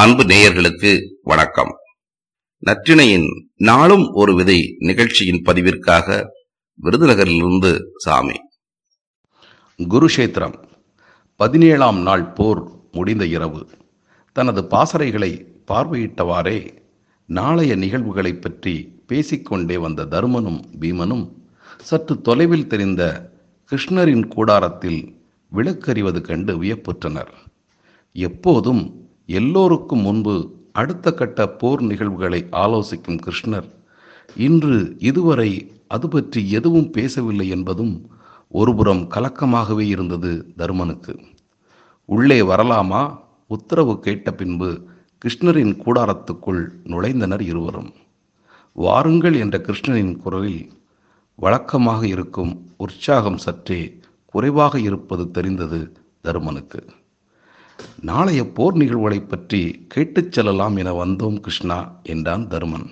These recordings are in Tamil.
அன்பு நேயர்களுக்கு வணக்கம். நற்றிணையின் நாளும் ஒரு விதை நிகழ்ச்சியின் பதிவிற்காக விருதுநகரிலிருந்து சாமி. குருஷேத்திரம். பதினேழாம் நாள் போர் முடிந்த இரவு. தனது பாசறைகளை பார்வையிட்டவாறே நாளைய நிகழ்வுகளைப் பற்றி பேசிக்கொண்டே வந்த தருமனும் பீமனும் சற்று தொலைவில் தெரிந்த கிருஷ்ணரின் கூடாரத்தில் விளக்கறிவது கண்டு வியப்புற்றனர். எப்போதும் எல்லோருக்கும் முன்பு அடுத்த கட்ட போர் நிகழ்வுகளை ஆலோசிக்கும் கிருஷ்ணர் இன்று இதுவரை அது பற்றி எதுவும் பேசவில்லை என்பதும் ஒருபுறம் கலக்கமாகவே இருந்தது தருமனுக்கு. உள்ளே வரலாமா? உத்தரவு கேட்ட பின்பு கிருஷ்ணரின் கூடாரத்துக்குள் நுழைந்தனர் இருவரும். வாருங்கள் என்ற கிருஷ்ணரின் குரலில் வழக்கமாக இருக்கும் உற்சாகம் சற்றே குறைவாக இருப்பது தெரிந்தது தருமனுக்கு. நாளைய போர் நிகழ்வுகளை பற்றி கேட்டுச் செல்லலாம் என வந்தோம் கிருஷ்ணா என்றான் தருமன்.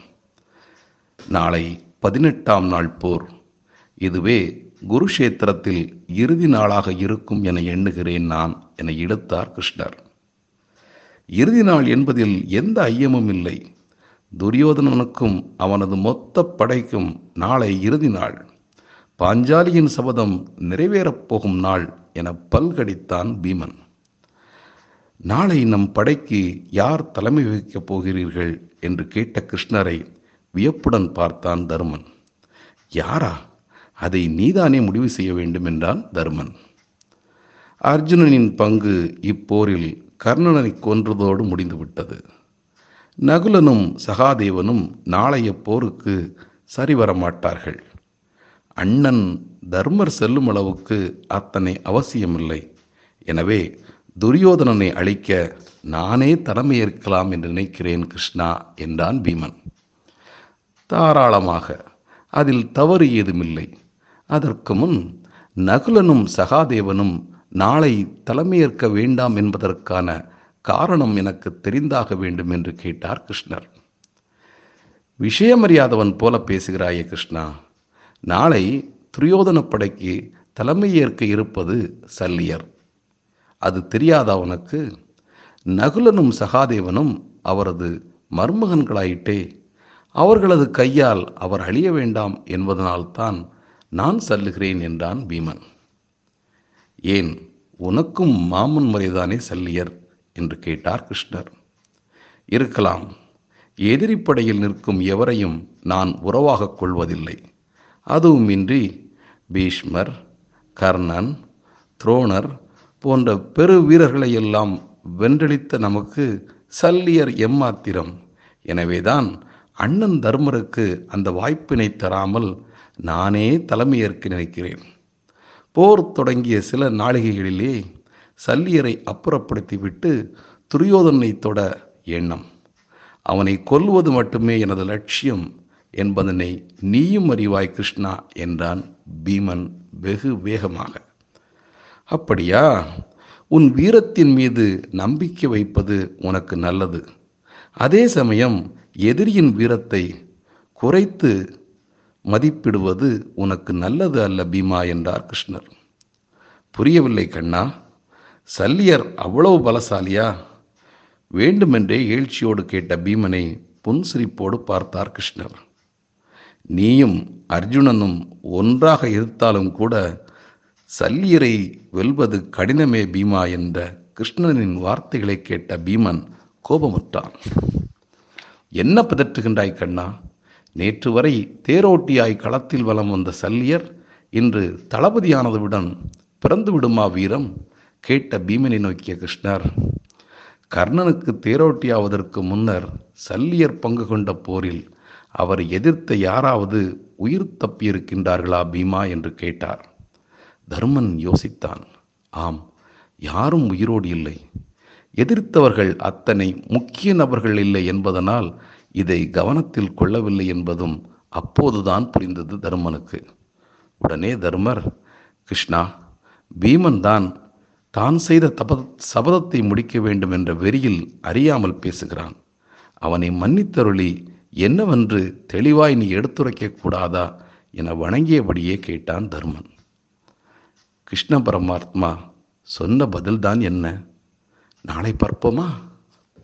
நாளை பதினெட்டாம் நாள் போர். இதுவே குருஷேத்திரத்தில் இறுதி நாளாக இருக்கும் என எண்ணுகிறேன் நான் என எடுத்தார் கிருஷ்ணர். இறுதி நாள் என்பதில் எந்த ஐயமும் இல்லை. துரியோதனனுக்கும் அவனது மொத்த படைக்கும் நாளை இறுதி நாள். பாஞ்சாலியின் சபதம் நிறைவேறப் போகும் நாள் என பல்கடித்தான் பீமன். நாளை நம் படைக்கு யார் தலைமை வகிக்கப் போகிறீர்கள்? என்று கேட்ட கிருஷ்ணரை வியப்புடன் பார்த்தான் தருமன். யாரா? அதை நீதானே முடிவு செய்ய வேண்டும் என்றான் தருமன். அர்ஜுனனின் பங்கு இப்போரில் கர்ணனை கொன்றதோடு முடிந்துவிட்டது. நகுலனும் சகாதேவனும் நாளைய போருக்கு சரிவரமாட்டார்கள். அண்ணன் தர்மர் செல்லும் அளவுக்கு அத்தனை அவசியமில்லை. எனவே துரியோதனனை அழிக்க நானே தலைமையேற்கலாம் என்று நினைக்கிறேன் கிருஷ்ணா என்றான் பீமன். தாராளமாக அதில் தவறு ஏதுமில்லை. அதற்கு முன் நகுலனும் சகாதேவனும் நாளை தலைமையேற்க வேண்டாம் என்பதற்கான காரணம் எனக்கு தெரிந்தாக வேண்டும் என்று கேட்டார் கிருஷ்ணர். விஷயமறியாதவன் போல பேசுகிறாயே கிருஷ்ணா. நாளை துரியோதன படைக்கு தலைமையேற்க இருப்பது சல்லியர். அது தெரியாத அவனுக்கு நகுலனும் சகாதேவனும் அவரது மர்மகன்களாயிட்டே அவர்களது கையால் அவர் அழிய வேண்டாம் என்பதனால்தான் நான் சல்லுகிறேன் என்றான் பீமன். ஏன் உனக்கும் மாமன் முறைதானே சல்லியர்? என்று கேட்டார் கிருஷ்ணர். இருக்கலாம் எதிரிப்படையில் நிற்கும் எவரையும் நான் உறவாகக் கொள்வதில்லை. அதுவுமின்றி பீஷ்மர் கர்ணன் துரோணர் போன்ற பெரு வீரர்களை எல்லாம் வென்றளித்த நமக்கு சல்லியர் எம்மாத்திரம். எனவேதான் அண்ணன் தர்மருக்கு அந்த வாய்ப்பினை தராமல் நானே தலைமையேற்க நினைக்கிறேன். போர் தொடங்கிய சில நாளிகைகளிலே சல்லியரை அப்புறப்படுத்திவிட்டு துரியோதனை தொட எண்ணம். அவனை கொல்வது மட்டுமே எனது லட்சியம் என்பதனை நீயும் அறிவாய் கிருஷ்ணா என்றான் பீமன் வெகு வேகமாக. அப்படியா? உன் வீரத்தின் மீது நம்பிக்கை வைப்பது உனக்கு நல்லது. அதே சமயம் எதிரியின் வீரத்தை குறைத்து மதிப்பிடுவது உனக்கு நல்லது அல்ல பீமா என்றார் கிருஷ்ணர். புரியவில்லை கண்ணா சல்லியர் அவ்வளவு பலசாலியா? வேண்டுமென்றே எழுச்சியோடு கேட்ட பீமனை புன்சிரிப்போடு பார்த்தார் கிருஷ்ணர். நீயும் அர்ஜுனனும் ஒன்றாக இருந்தாலும் கூட சல்லியரை வெல்வது கடினமே பீமா என்ற கிருஷ்ணனின் வார்த்தைகளை கேட்ட பீமன் கோபமுற்றான். என்ன பிதற்றுகின்றாய் கண்ணா? நேற்று வரை தேரோட்டியாய் களத்தில் வலம் வந்த சல்லியர் இன்று தளபதியானதுடன் பிறந்து விடுமா வீரம்? கேட்ட பீமனை நோக்கிய கிருஷ்ணர் கர்ணனுக்கு தேரோட்டியாவதற்கு முன்னர் சல்லியர் பங்கு கொண்ட போரில் அவர் எதிர்த்த யாராவது உயிர் தப்பியிருக்கின்றார்களா பீமா? என்று கேட்டார். தர்மன் யோசித்தான் ஆம் யாரும் உயிரோடு இல்லை. எதிர்த்தவர்கள் அத்தனை முக்கிய நபர்கள் இல்லை என்பதனால் இதை கவனத்தில் கொள்ளவில்லை என்பதும் அப்போதுதான் புரிந்தது தர்மனுக்கு. உடனே தர்மர் கிருஷ்ணா பீமன் தான் தான் செய்த தப சபதத்தை முடிக்க வேண்டும் என்ற வெறியில் அறியாமல் பேசுகிறான். அவனை மன்னித்தருளி என்னவென்று தெளிவாய் நீ எடுத்துரைக்க கூடாதா? என வணங்கியபடியே கேட்டான் தர்மன். கிருஷ்ண பரமாத்மா சொன்ன பதில்தான் என்ன? நாளை பார்ப்போமா?